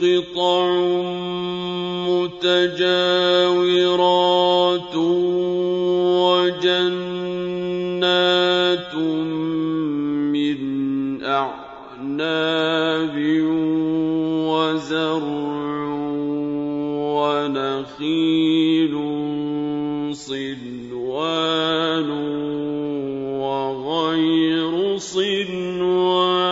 قطع متجاورات وجنات من أعناب وزرع ونخيل صنوان وغير صنوان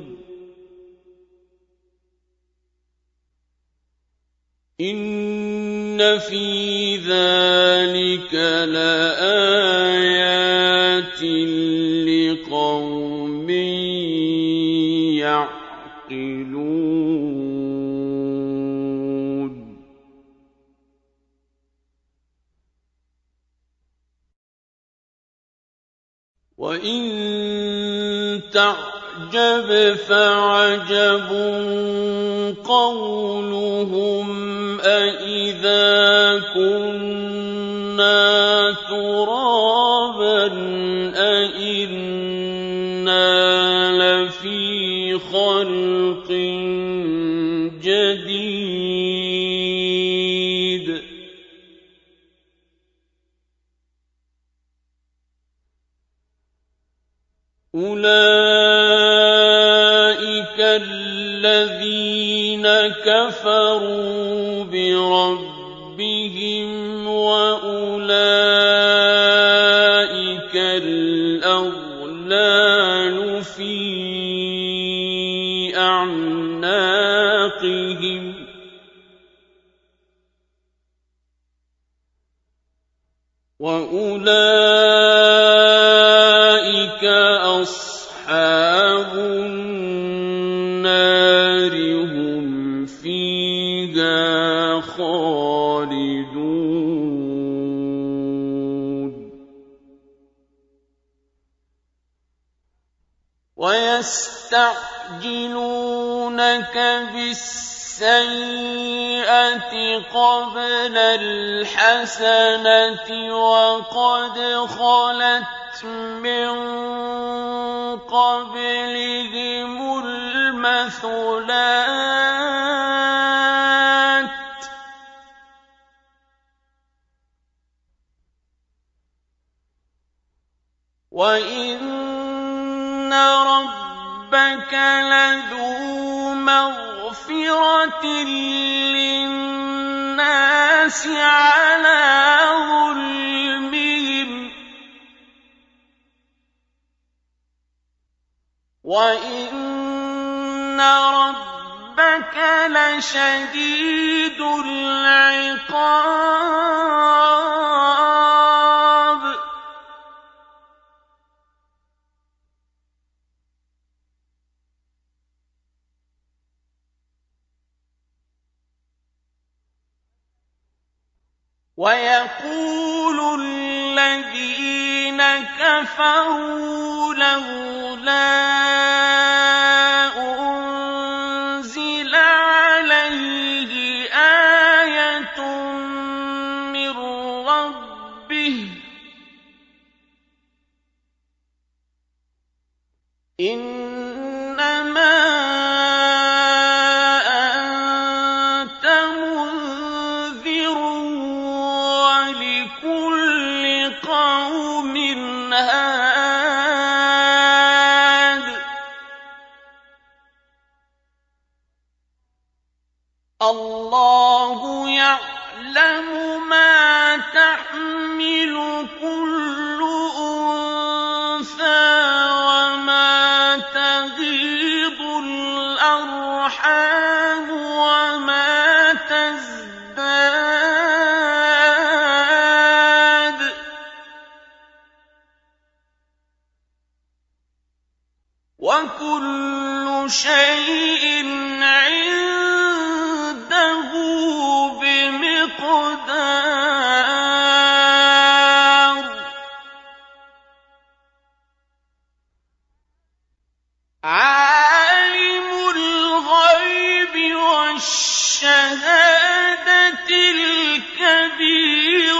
في ذلك لآيات لقوم يعقلون وإن تعجب فعجب قولهم أإذا مَا ويستعجلونك بالسيئة قبل الحسنة وقد خلت من قبلهم المثلات. وإن ربك لذو مغفرة للناس على ظلمهم. وإن ربك لشديد العقاب. ويقول الذين كفروا لولا شيء عنده بمقدار. عالم الغيب والشهادة الكبير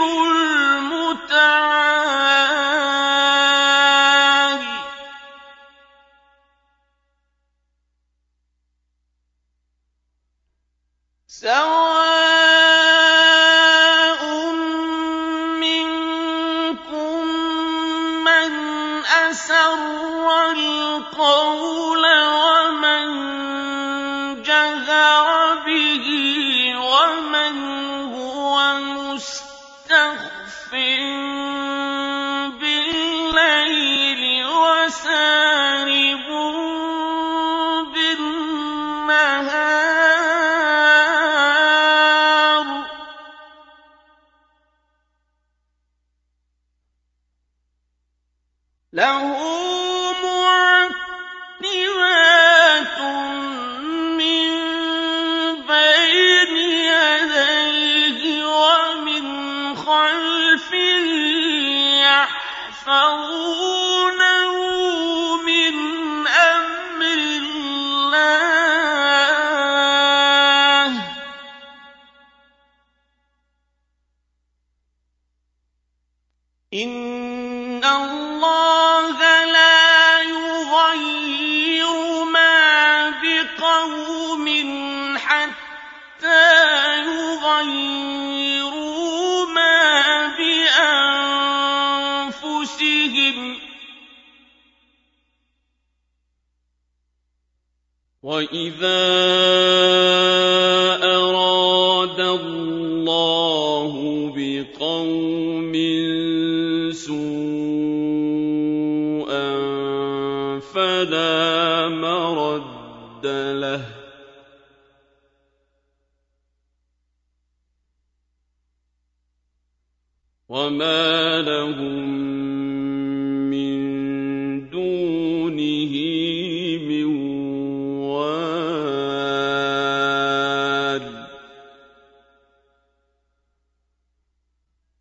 وَإِذَا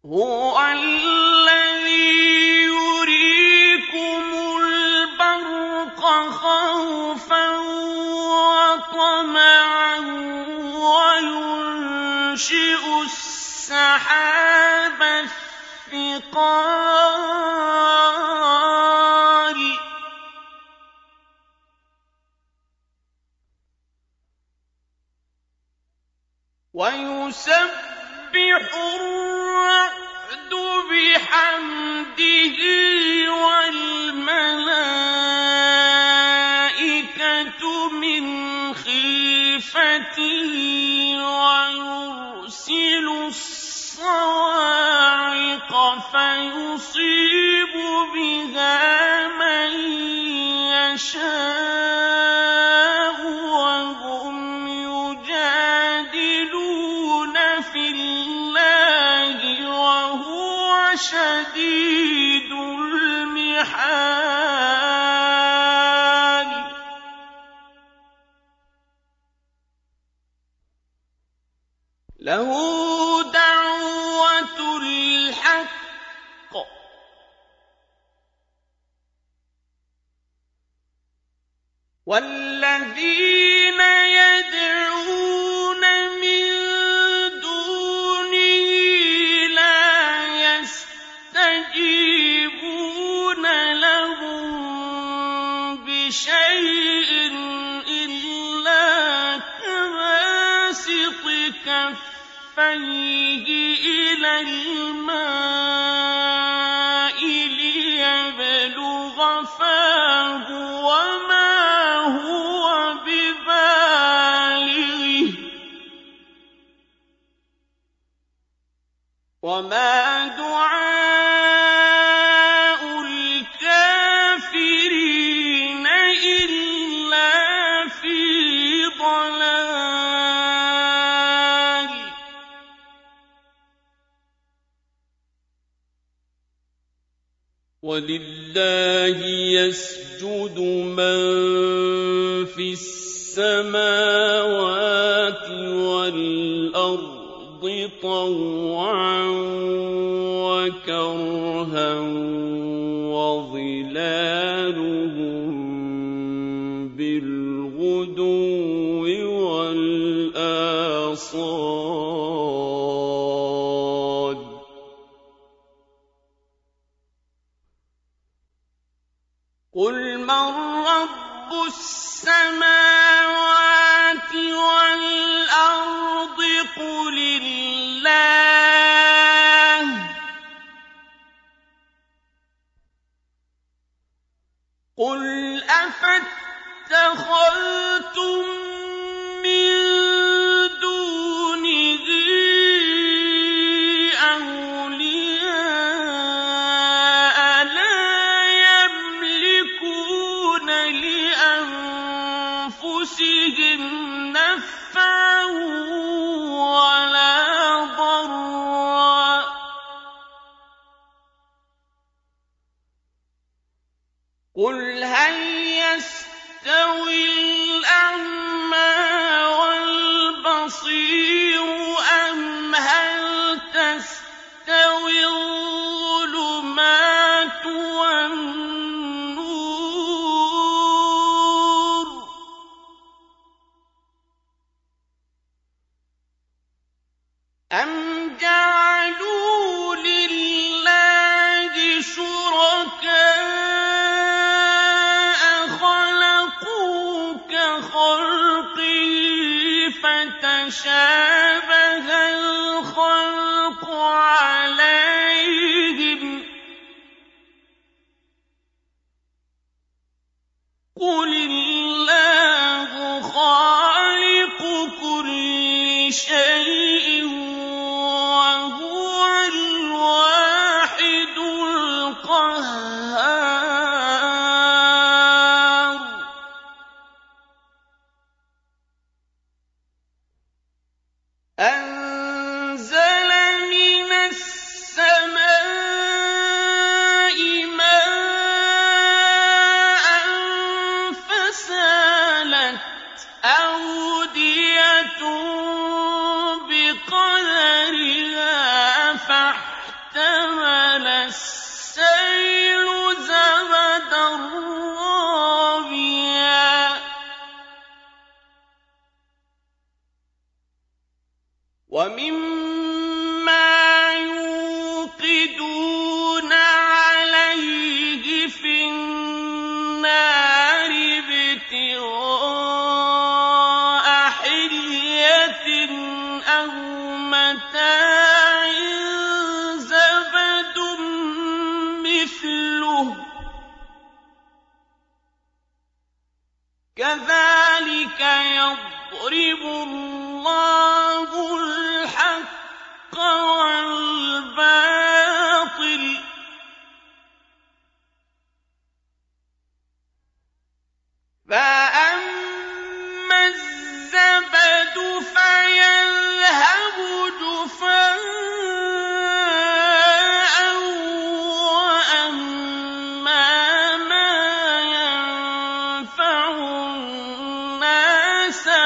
هُوَ الَّذِي يُرِيكُمُ الْبَرْقَ خَوْفًا وَطَمَعًا وَيُنشِئُ السَّحَابَ الثِّقَالَ. وَيُسَبِّحُ بِحَمْدِهِ وَالْمَلَائِكَةُ مِنْ خِيفَتِهِ وَيُرْسِلُ الصَّوَاعِقَ فَيُصِيبُ بِهَا مَن يَشَاءُ. شَدِيدُ الْمِحَالِ. لَهُ كَفَّيْهِ إِلَى الْمَاءِ وَلِلَّهِ يَسْجُدُ مَن فِي السَّمَاوَاتِ وَالْأَرْضِ طَوْعًا وَكَرْهًا وَظِلَالُهُم بِالْغُدُوِّ وَالْآصَالِ. السَّمَاوَاتِ وَالْأَرْضِ قُلِ اللَّهُ ۚ. قُلْ أَفَاتَّخَذْتُم أَوْ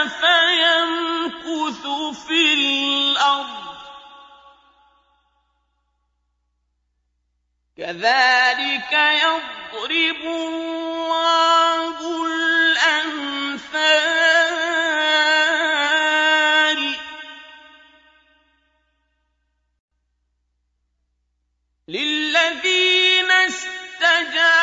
فيمكث في الأرض. كذلك يضرب الله الأمثال. للذين استجابوا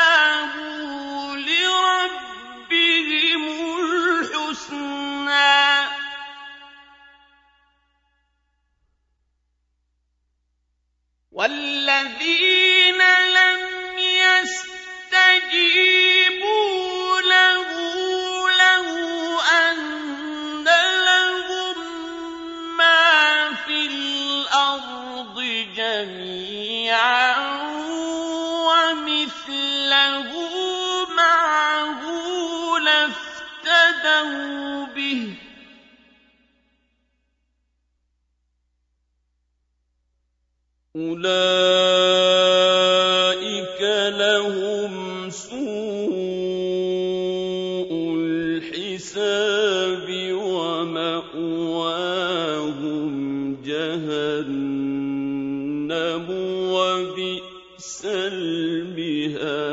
الَّذِينَ أُولَٰئِكَ لَهُمْ سُوءُ الْحِسَابِ وَمَأْوَاهُمْ جَهَنَّمُ ۖ وَبِئْسَ الْمِهَادُ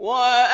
وَأَ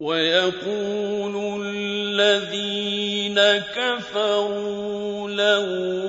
وَيَقُولُ الَّذِينَ كَفَرُوا لَوْلَا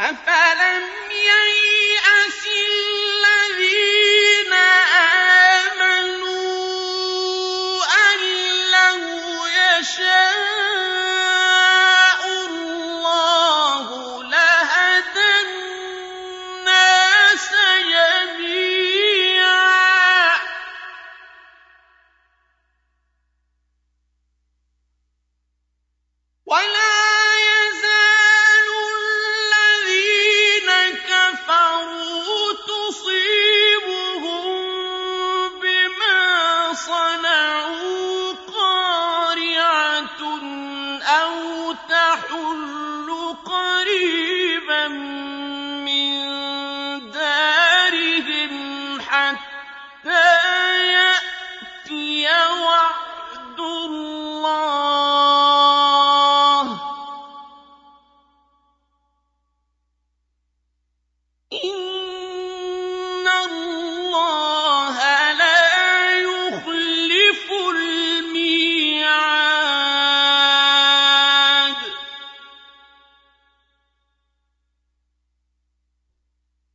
أفلم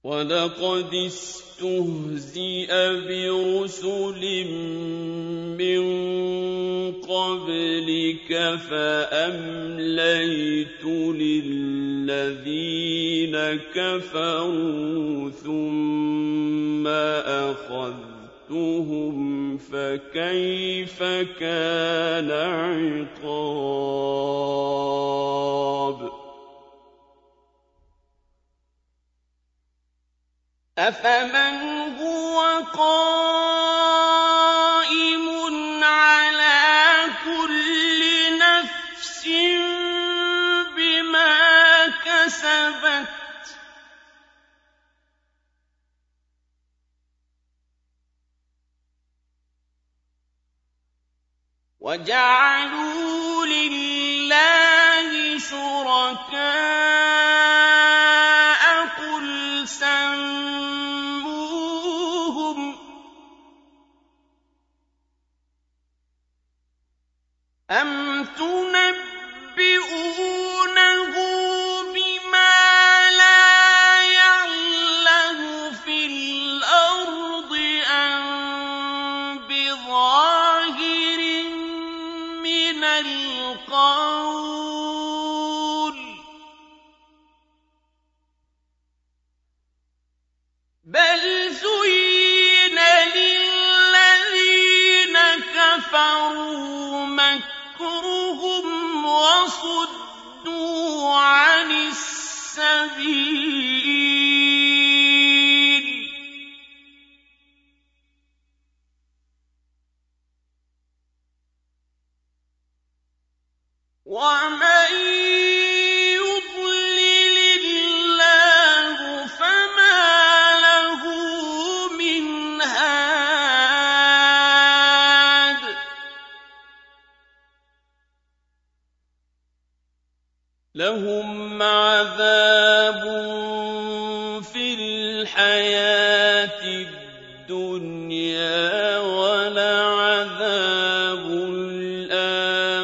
ولقد استهزئ برسل من قبلك فامليت للذين كفروا ثم اخذتهم فكيف كان عقاب أَفَمَنْ هُوَ قَائِمٌ عَلَىٰ كُلِّ نَفْسٍ بِمَا كَسَبَتْ ۗ وَجَعَلُوا لِلَّهِ شُرَكَاءَ أم تنبئ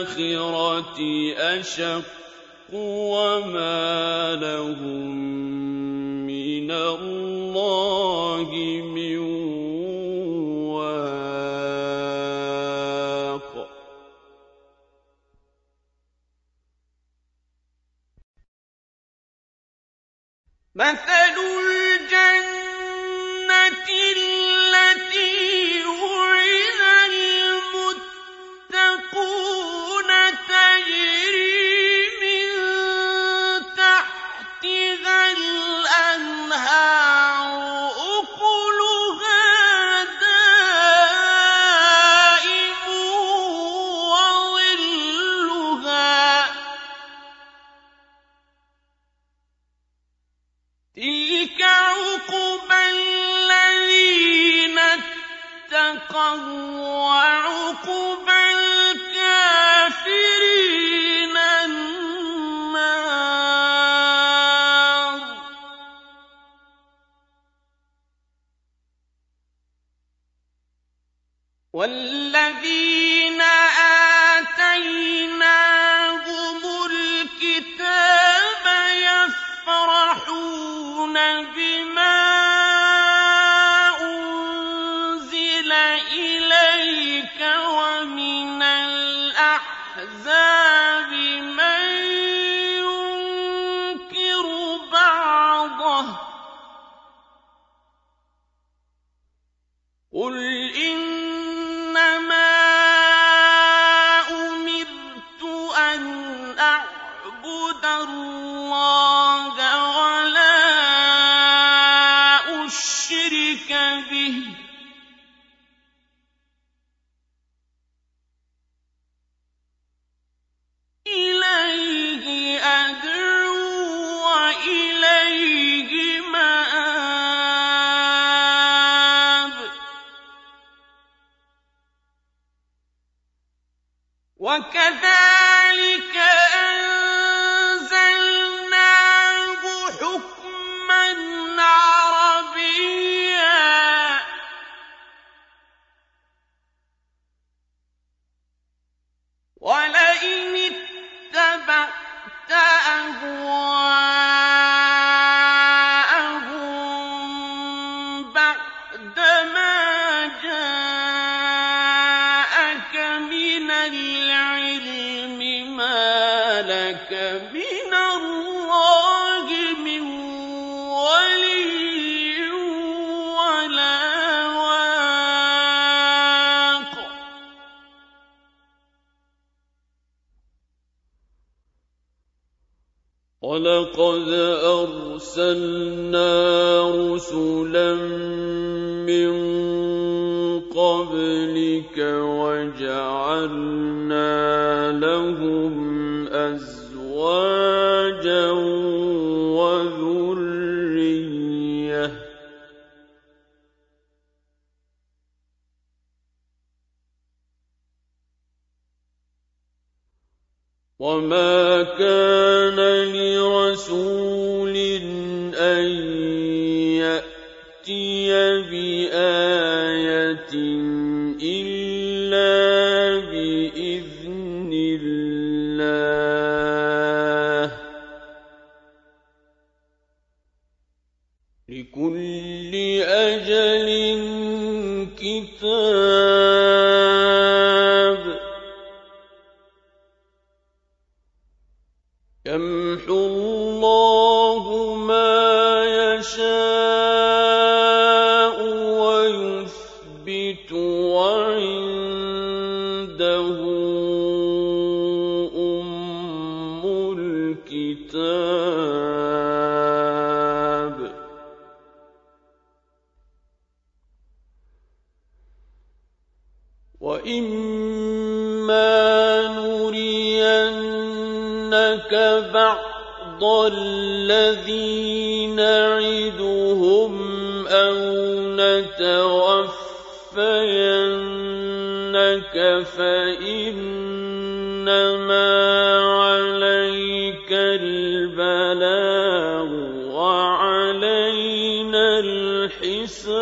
الآخرة أشق وما لهم من الله الَّذِينَ ولقد أرسلنا رسلا الحساب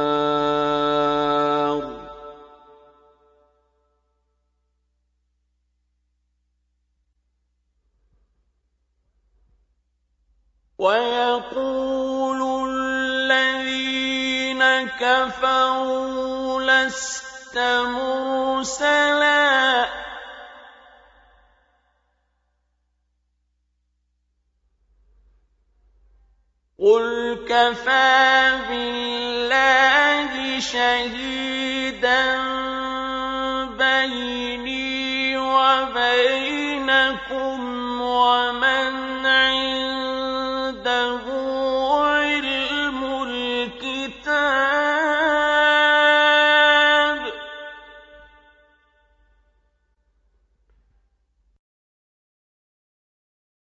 قل كفى بالله شهيدا بيني وبينكم ومن